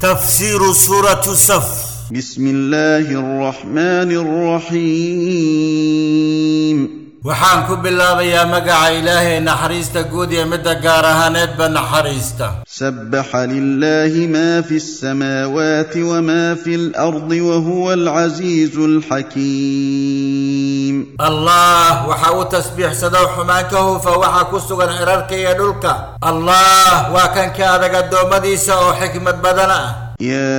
تفسير سورة صف بسم الله الرحمن الرحيم. Waxaan ku bilaabayaa magaca ilaahay naxariista guud iyo midda gaar ahaaneedba naxariista سبح لله ما في السماوات وما في الأرض وهو العزيز الحكيم allah waxa uu tasbiixsadow xumaan ka huufa waxa ku sugan cirarka iyo dhulka allah waa kan ka adag addoommadiisa oo xikmad badan ah يا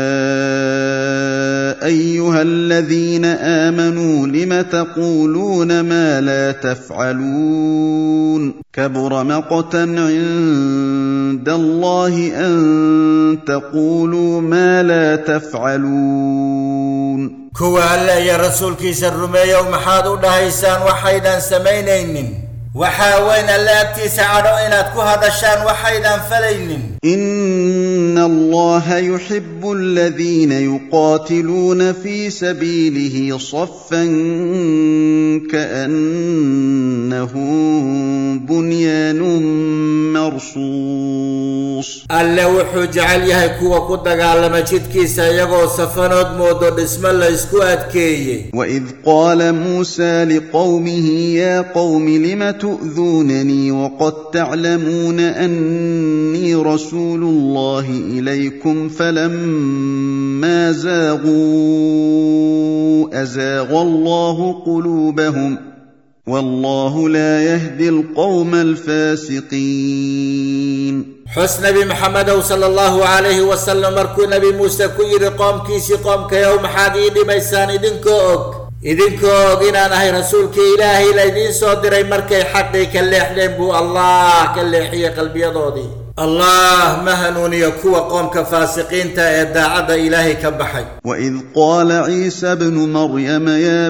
أيها الذين آمنوا لم تقولون ما لا تفعلون؟ كبر مقتا عند الله أن تقولوا ما لا تفعلون. كوالا يا رسول كيس الرمي يوم حاضر دهيسان وحيدا سمينين. Waxaa weyn alle agtiisa cadho inaad ku hadashaan waxaydan falaynin ان الله يحب الذين يقاتلون في سبيله صفا كانهم بنيان مرصوص alle wuxuu jecel yahay kuwa ku dagaalama jidkiisa iyagoo safanood moodo dhismo la isku adkeeyey واذ قال موسى لقومه يا قوم لم تؤذونني وقد تعلمون أني رسول الله إليكم فلما زاغوا أزاغ الله قلوبهم والله لا يهدي القوم الفاسقين. حسن نبي محمد صلى الله عليه وسلم مركو نبي موسى كي رقام كي قوم كيوم حديد ميسان دنكوك. Og idinkoo og inaan ahay rasuulkii ilaahay laydiin soo diray markay xaqii ka leexdeen buu allah ka leexiyey qalbiyadoodii allah ma hanuuniyo kuwa qoomka faasiqiinta ee daacadda ilaahay ka baxay واذ قال عيسى ابن مريم يا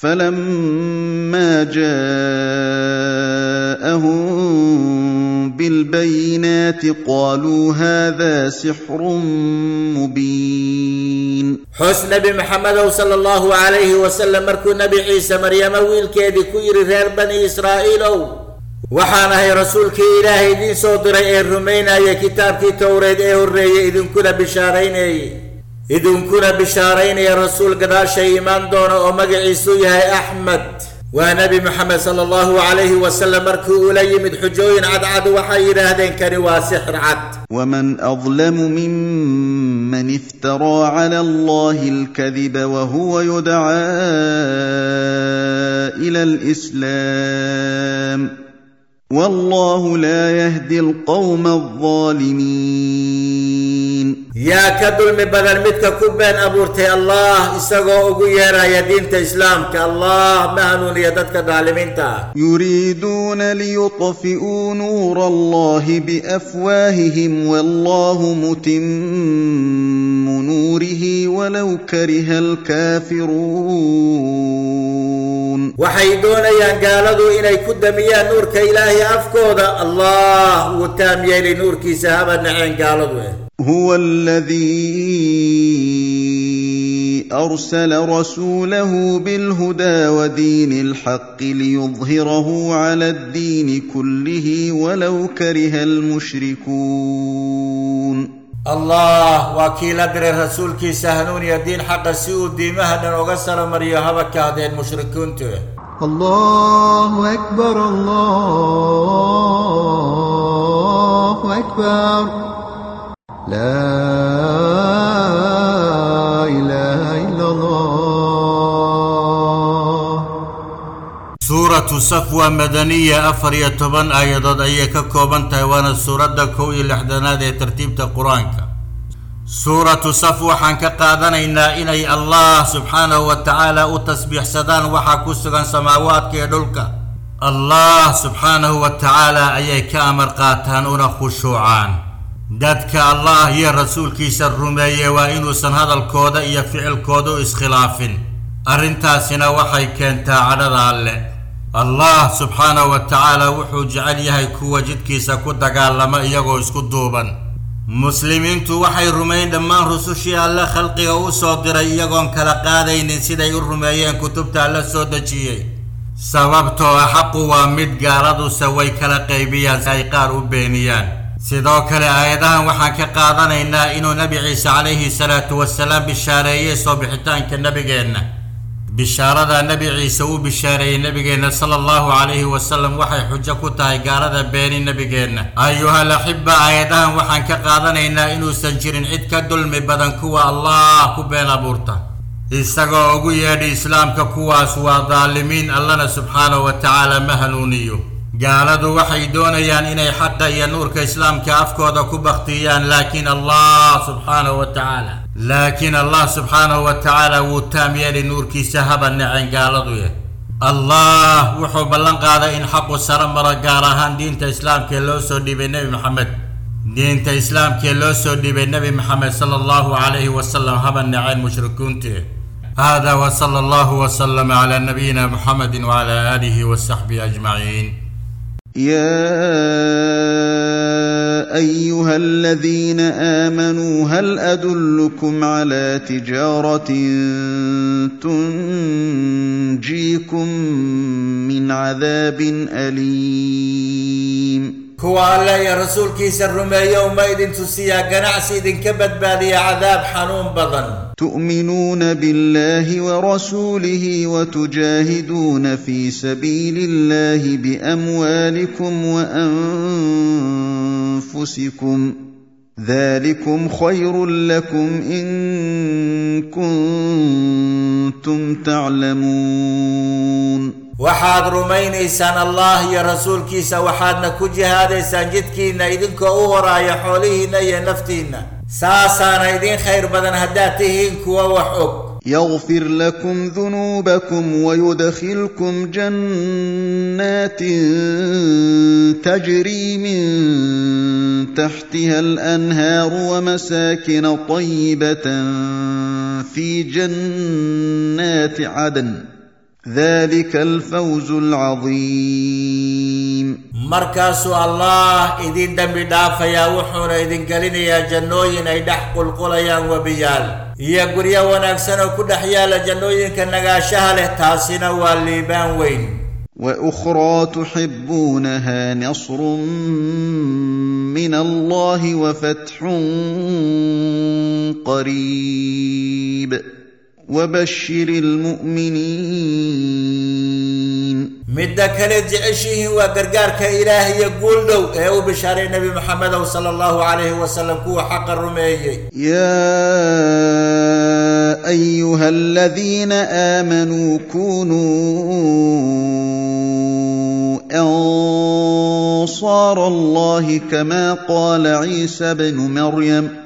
فلما جاءهم بالبينات قالوا هذا سحر مبين. حسن نبي محمد صلى الله عليه وسلم مركو نبي عيسى مريم ويل كيد كوير غير بني إسرائيل. وحانا هي رسول كي إلهي دين صوت رأي الرمينا يا كتاب كي توريد إيه الرأي إذن كل بشارين idinkuna bishaaraynaya rasuul gadaashay imaan doona oo magaciisu yahay axmed waa nebi moxamed sala allahu calayhi wasalam markii ula yimid xujooyin cadcad waxay yidhaahdeen kani waa sixir cad ومن اظلم ممن افترى على الله الكذب وهو يدعى إلى الاسلام والله لا يهدي القوم الدين. يا كدل مبدل متك كبين أبورتي الله إساقو يا يرى يدين تإسلام كالله مهنو ليدتك دالمين تا يريدون ليطفئوا نور الله بأفواههم والله متم نوره ولو كره الكافرون. وحيدون ينقالدوا إلي كدميا نور كإلهي أفكودا. الله وتام يلي نور كي سهبا نعين قالدوا هو الذي أرسل رسوله بالهدى ودين الحق ليظهره على الدين كله ولو كره المشركون الله وكيل أدر الرسول كي سهلون يدين حق سيء الدين أهلا وغسر مريها بك هذه المشركون تيه. الله أكبر الله أكبر laa ilaaha ila allah suuratu safwa madaniya afar iyo toban aayadood ayay ka kooban tahay waana suuradda kow iyo lixdanaad ee tartiibta qur'aanka. Suuratu saf waxaan ka qaadanaynaa inay allah subxaanahu wa tacaala u tasbiixsadaan waxaa ku sugan samaawaadka iyo dhulka. Allah subxaanahu wa tacaala ayay ka amar qaataan una khushuucaan dadka allah iyo rasuulkiisa rumeeye waa inuusan hadalkooda iyo ficilkooda u iskhilaafin. Arrintaasina waxay keentaa cadhada alle. Allah subxaanahu wa tacaala wuxuu jecel yahay kuwa jidkiisa ku dagaalama iyagoo isku duuban. Muslimiintu waxay rumayn dhammaan rusushii alle khalqiga u soo diray iyagoon kala qaadaynin siday u rumeeyeen kutubta alle soo dejiyey. Sababtoo ah xaqu waa mid gaaladuse way kala qaybiyaan si ay qaar u beeniyaan sidoo kale aayadahan waxaan ka qaadanaynaa inuu nebi ciise calayhi salaatu wasalaam bishaareeyey soo bixitaanka nebigeenna bishaarada nebi ciise uu bishaareeyey nebigeenna sala allahu calayhi wasalam waxay xujo ku tahay gaalada beeni nebigeenna ayuhal axiba aayadahan waxaan ka qaadanaynaa inuusan jirin cid ka dulmi badan kuwa allah ku been abuurta. Isagoo ugu yeedhi islaamka kuwaas waa daalimiin allana subxaanahu wa tacaala ma hanuuniyo gaaladu waxay doonayaan inay xaqa iyo nuurka islaamka afkooda ku baktiyaan laakiin allah subxaanahu wa tacaala laakiin allah subxaanahu wa tacaala wuu taam yeeli nuurkiisa haba naceen gaaladu yeh allah wuxuu ballan qaaday in xaqu saro maro gaar ahaan diinta islaamkaee loo soo dhiibay nebi maxamed diinta islaamkaee loo soo dhiibay nebi maxamed sala allahu calayhi wasalam haba naceen mushrikuuntii هذا وصلى الله وسلم على نبينا محمد وعلى آله وصحبه أجمعين يا أيها الذين آمنوا هل أدلكم على تجارة تنجيكم من عذاب أليم؟ Kuwa alle iyo rasuulkiisa rumeeyow ma idin tusiyaa ganacsi idinka badbaadiya cadaab xanuun badan تؤمنون بالله ورسوله وتجاهدون في سبيل الله باموالكم وانفسكم ذلكم خير لكم ان كنتم تعلمون waxaad rumaynaysaan allah iyo rasuulkiisa waxaadna ku jihaadaysaan jidkiinna idinkoo u horaaya xoolihiinna iyo naftiinna saasaana idin khayr badan haddaad tihiin kuwa wax og يغفر لكم ذنوبكم ويدخلكم جنات تجري من تحتها الانهار ومساكن طيبه في جنات عدن ذلك الفوز العظيم. مركز الله إذن دم دافا يا وحونا إذن قلني يا جنوين أي دحق القليان وبيال يا قريا ونفسنا كل حيال جنوين كالنقاشها لتاسنا والليبان وين وأخرى تحبونها نصر من الله وفتح قريب وبشر المؤمنين. مدى كلج عشه وقرقار كإلهي يقول له ايو بشاري نبي محمد صلى الله عليه وسلم كو حق الرمي يا أيها الذين آمنوا كونوا أنصار الله كما قال عيسى بن مريم.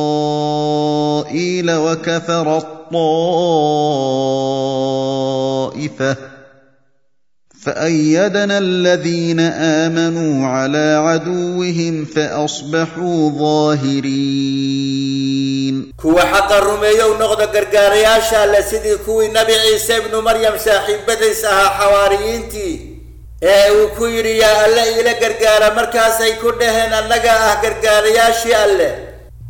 وكفر الطائفة. فأيدنا الذين آمنوا على عدوهم فأصبحوا ظاهرين. كو حق الرميو نغدا قرقاريا شالا سيدي كو نبي عيسى بن مريم ساحب بديسها حواريين تي. ee uu ku yidhi yaa alle ila gargaara markaasay ku dhaheen annaga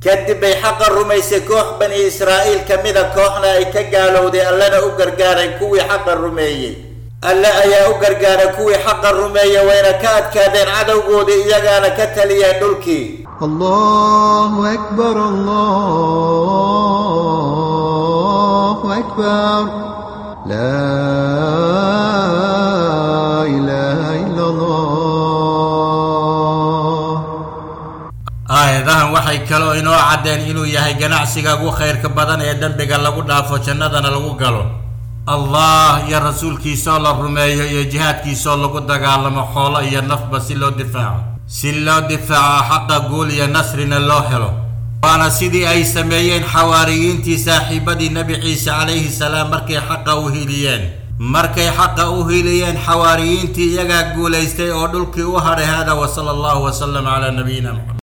kadib bay xaqa rumaysay koox bani israa'iil ka mida kooxna ay ka gaalowday allena u gargaaray kuwii xaqa rumeeyey alle ayaa u gargaaray kuwii xaqa rumeeya wayna ka adkaadeen cadowgoodii iyagaana ka taliyeen dhulkii الله أكبر الله أكبر لا waxay kaloo inoo caddeen inuu yahay ganacsiga ugu khayrka badan ee dembiga lagu dhaafo jannadana lagu galo. Allah iyo rasuulkiisaoo la rumeeyo iyo jihaadkiisaoo lagu dagaalamo xoolo iyo nafba si loo difaaco. Si loo difaaco xaqa guul iyo nasrina loo helo. Waana sidii ay sameeyeen xawaariyiintii saaxiibadii nebi ciise calayhi salaam markay xaqa u hiliyeen. Markay xaqa u hiliyeen xawaariyiintii iyagaa guulaystay oo dhulkii u hadhay hada wa sala allahu wasalam calaa nabiyina muxamed